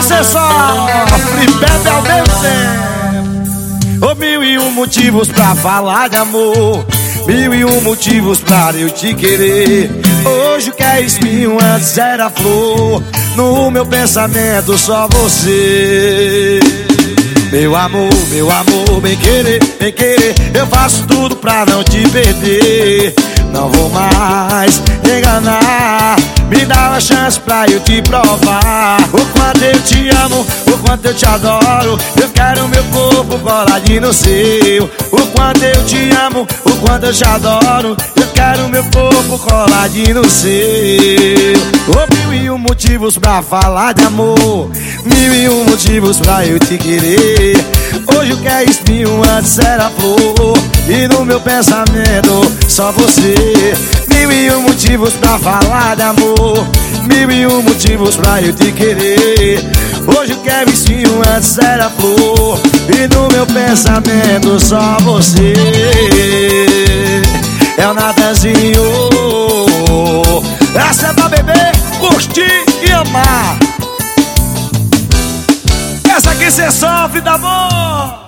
que cê sofre, bebe ao mesmo tempo Ô mil e um motivos pra falar de amor. Mil e um motivos pra eu te querer. Hoje o que é espinho antes era flor. No meu pensamento só você. Meu amor, meu amor, bem querer, bem querer. Eu faço tudo pra não te perder. Não vou mais enganar. Me dá uma chance pra eu te provar. O te amo, o quanto eu te adoro. Eu quero meu corpo coladinho no seu. O quanto eu te amo, o quanto eu te adoro. Eu quero meu corpo coladinho no seu. Oh, Mil e um motivos pra falar de amor. Mil e um motivos pra eu te querer. Hoje o que é espinho antes era flor. E no meu pensamento só você. Mil e um motivos pra falar de amor Mil e um motivos pra eu te querer. Hoje o que é espinho antes era flor E no meu pensamento só você. É o Natanzinho. Essa é pra beber, curtir e amar. Essa aqui cê sofre, tá bom?